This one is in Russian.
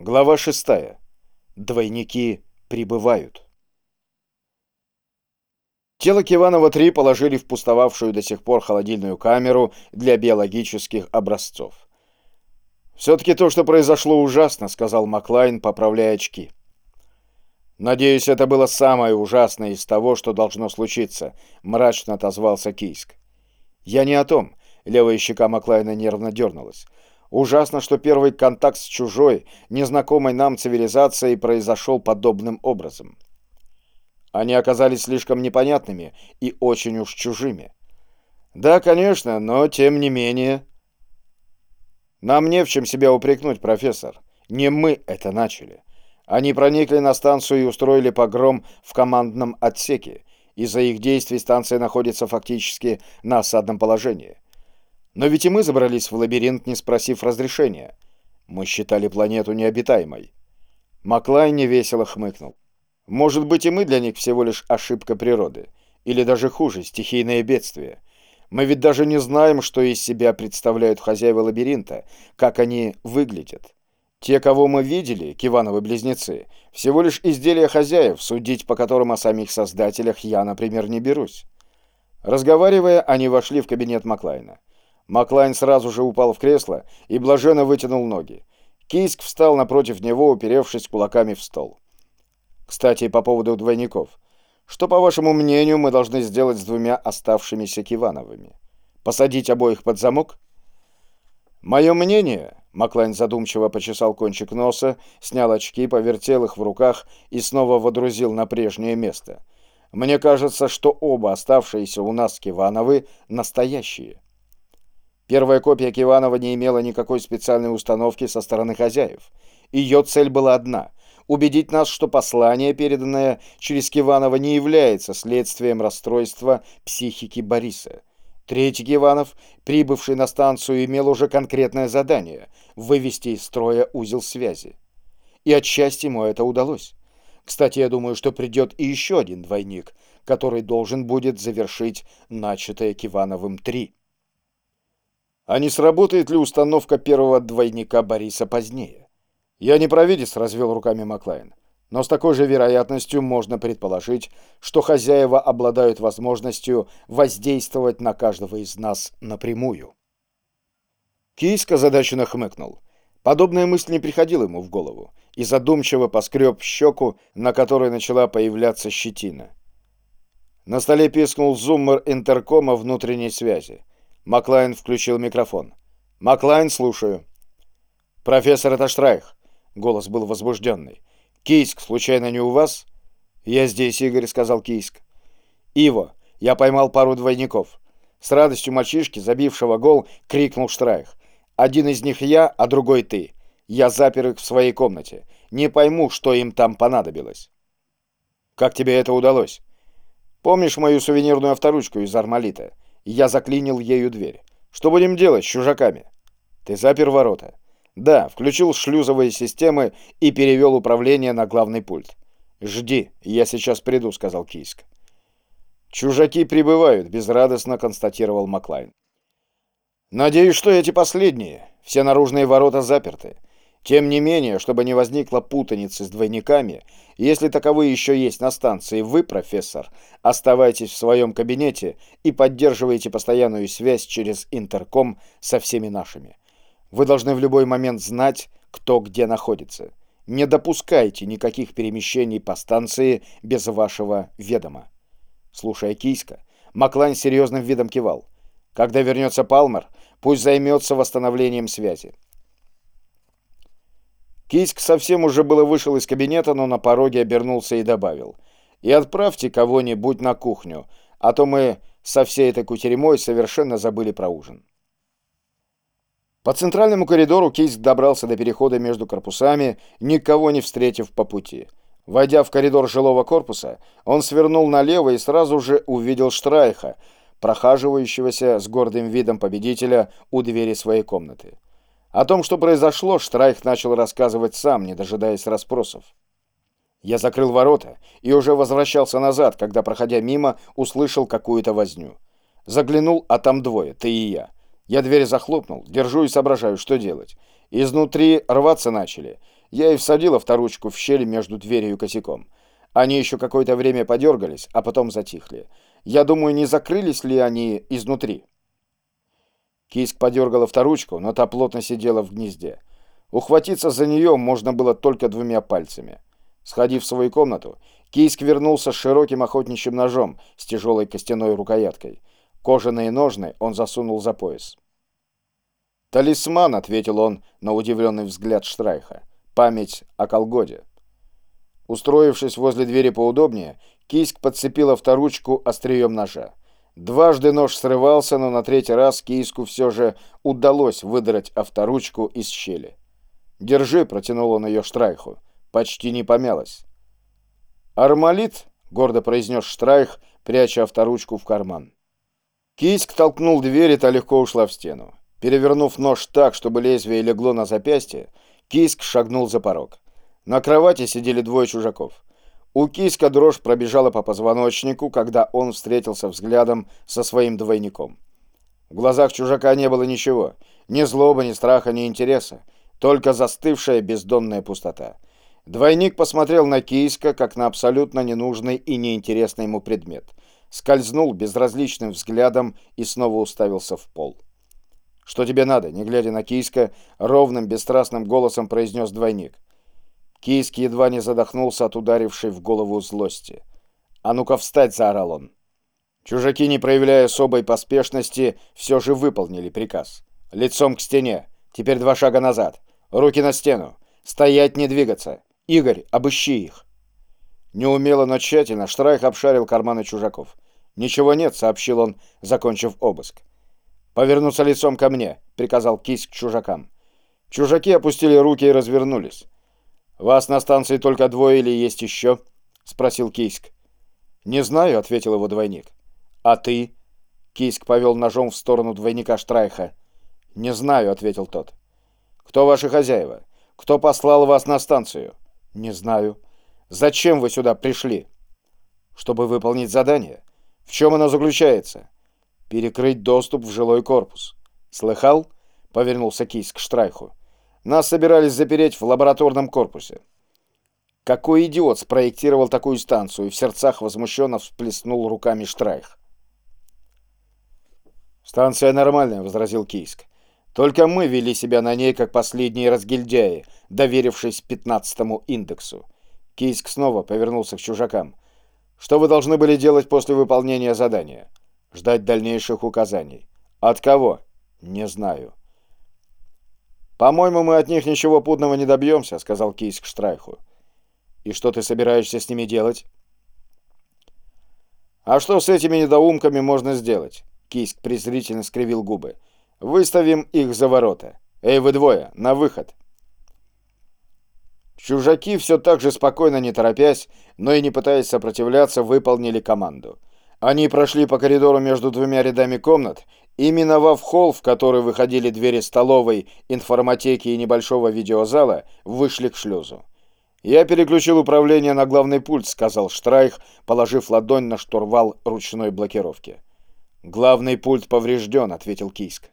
Глава 6. Двойники прибывают. Тело Киванова-3 положили в пустовавшую до сих пор холодильную камеру для биологических образцов. «Все-таки то, что произошло, ужасно», — сказал Маклайн, поправляя очки. «Надеюсь, это было самое ужасное из того, что должно случиться», — мрачно отозвался Кийск. «Я не о том», — левая щека Маклайна нервно дернулась. Ужасно, что первый контакт с чужой, незнакомой нам цивилизацией произошел подобным образом. Они оказались слишком непонятными и очень уж чужими. Да, конечно, но тем не менее... Нам не в чем себя упрекнуть, профессор. Не мы это начали. Они проникли на станцию и устроили погром в командном отсеке. Из-за их действий станция находится фактически на осадном положении. Но ведь и мы забрались в лабиринт, не спросив разрешения. Мы считали планету необитаемой. Маклайн невесело хмыкнул. Может быть, и мы для них всего лишь ошибка природы. Или даже хуже, стихийное бедствие. Мы ведь даже не знаем, что из себя представляют хозяева лабиринта, как они выглядят. Те, кого мы видели, Кивановы близнецы, всего лишь изделия хозяев, судить по которым о самих создателях я, например, не берусь. Разговаривая, они вошли в кабинет Маклайна. Маклайн сразу же упал в кресло и блаженно вытянул ноги. Кийск встал напротив него, уперевшись кулаками в стол. «Кстати, по поводу двойников. Что, по вашему мнению, мы должны сделать с двумя оставшимися Кивановыми? Посадить обоих под замок?» «Мое мнение...» — Маклайн задумчиво почесал кончик носа, снял очки, повертел их в руках и снова водрузил на прежнее место. «Мне кажется, что оба оставшиеся у нас Кивановы настоящие. Первая копия Киванова не имела никакой специальной установки со стороны хозяев. Ее цель была одна — убедить нас, что послание, переданное через Киванова, не является следствием расстройства психики Бориса. Третий Киванов, прибывший на станцию, имел уже конкретное задание — вывести из строя узел связи. И отчасти ему это удалось. Кстати, я думаю, что придет и еще один двойник, который должен будет завершить начатое Кивановым-3. А не сработает ли установка первого двойника Бориса позднее? Я не провидец, развел руками Маклайн. Но с такой же вероятностью можно предположить, что хозяева обладают возможностью воздействовать на каждого из нас напрямую. Кийск озадаченно хмыкнул. Подобная мысль не приходила ему в голову, и задумчиво поскреб щеку, на которой начала появляться щетина. На столе пискнул зуммер интеркома внутренней связи. Маклайн включил микрофон. «Маклайн, слушаю». «Профессор, это Штрайх». Голос был возбужденный. «Кийск, случайно не у вас?» «Я здесь, Игорь», — сказал Кийск. «Иво, я поймал пару двойников». С радостью мальчишки, забившего гол, крикнул Штрайх. «Один из них я, а другой ты. Я запер их в своей комнате. Не пойму, что им там понадобилось». «Как тебе это удалось?» «Помнишь мою сувенирную авторучку из армалита?» Я заклинил ею дверь. Что будем делать с чужаками? Ты запер ворота. Да, включил шлюзовые системы и перевел управление на главный пульт. Жди, я сейчас приду, сказал Кийск. Чужаки прибывают, безрадостно констатировал Маклайн. Надеюсь, что эти последние. Все наружные ворота заперты. Тем не менее, чтобы не возникло путаницы с двойниками, если таковые еще есть на станции, вы, профессор, оставайтесь в своем кабинете и поддерживайте постоянную связь через интерком со всеми нашими. Вы должны в любой момент знать, кто где находится. Не допускайте никаких перемещений по станции без вашего ведома. Слушая Кийска, Маклайн серьезным видом кивал. Когда вернется Палмер, пусть займется восстановлением связи. Кийск совсем уже было вышел из кабинета, но на пороге обернулся и добавил. «И отправьте кого-нибудь на кухню, а то мы со всей этой кутерьмой совершенно забыли про ужин». По центральному коридору Кийск добрался до перехода между корпусами, никого не встретив по пути. Войдя в коридор жилого корпуса, он свернул налево и сразу же увидел Штрайха, прохаживающегося с гордым видом победителя у двери своей комнаты. О том, что произошло, Штрайх начал рассказывать сам, не дожидаясь расспросов. Я закрыл ворота и уже возвращался назад, когда, проходя мимо, услышал какую-то возню. Заглянул, а там двое, ты и я. Я дверь захлопнул, держу и соображаю, что делать. Изнутри рваться начали. Я и всадил авторучку в щель между дверью и косяком. Они еще какое-то время подергались, а потом затихли. Я думаю, не закрылись ли они изнутри. Киск подергал авторучку, но та плотно сидела в гнезде. Ухватиться за нее можно было только двумя пальцами. Сходив в свою комнату, Кийск вернулся с широким охотничьим ножом с тяжелой костяной рукояткой. Кожаные ножны он засунул за пояс. «Талисман», — ответил он на удивленный взгляд Штрайха. «Память о колгоде». Устроившись возле двери поудобнее, Кийск подцепил авторучку острием ножа. Дважды нож срывался, но на третий раз Кийску все же удалось выдрать авторучку из щели. «Держи», — протянул он ее Штрайху. Почти не помялась. «Армалит», — гордо произнес Штрайх, пряча авторучку в карман. Кийск толкнул дверь, и та легко ушла в стену. Перевернув нож так, чтобы лезвие легло на запястье, Киск шагнул за порог. На кровати сидели двое чужаков. У Киска дрожь пробежала по позвоночнику, когда он встретился взглядом со своим двойником. В глазах чужака не было ничего. Ни злобы, ни страха, ни интереса. Только застывшая бездонная пустота. Двойник посмотрел на Кийска, как на абсолютно ненужный и неинтересный ему предмет. Скользнул безразличным взглядом и снова уставился в пол. «Что тебе надо?» — не глядя на Кийска, ровным, бесстрастным голосом произнес двойник. Кийск едва не задохнулся от ударившей в голову злости. «А ну-ка встать!» — заорал он. Чужаки, не проявляя особой поспешности, все же выполнили приказ. «Лицом к стене! Теперь два шага назад! Руки на стену! Стоять, не двигаться! Игорь, обыщи их!» Неумело, но тщательно Штрайх обшарил карманы чужаков. «Ничего нет», — сообщил он, закончив обыск. «Повернуться лицом ко мне», — приказал Кись к чужакам. Чужаки опустили руки и развернулись. «Вас на станции только двое или есть еще?» — спросил Кийск. «Не знаю», — ответил его двойник. «А ты?» — Кийск повел ножом в сторону двойника Штрайха. «Не знаю», — ответил тот. «Кто ваши хозяева? Кто послал вас на станцию?» «Не знаю». «Зачем вы сюда пришли?» «Чтобы выполнить задание. В чем оно заключается?» перекрыть доступ в жилой корпус. Слыхал? Повернулся Кис к Штрайху. Нас собирались запереть в лабораторном корпусе. Какой идиот спроектировал такую станцию? В сердцах возмущенно всплеснул руками Штрайх. «Станция нормальная», — возразил Кийск. «Только мы вели себя на ней, как последние разгильдяи, доверившись пятнадцатому индексу». Кийск снова повернулся к чужакам. «Что вы должны были делать после выполнения задания?» ждать дальнейших указаний. От кого? Не знаю. «По-моему, мы от них ничего путного не добьемся», — сказал Кейс к Штрайху. «И что ты собираешься с ними делать?» «А что с этими недоумками можно сделать?» Кийск презрительно скривил губы. «Выставим их за ворота. Эй, вы двое, на выход!» Чужаки все так же спокойно, не торопясь, но и не пытаясь сопротивляться, выполнили команду. Они прошли по коридору между двумя рядами комнат и, миновав холл, в который выходили двери столовой, информатеки и небольшого видеозала, вышли к шлюзу. «Я переключил управление на главный пульт», — сказал Штрайх, положив ладонь на штурвал ручной блокировки. «Главный пульт поврежден», — ответил Кийск.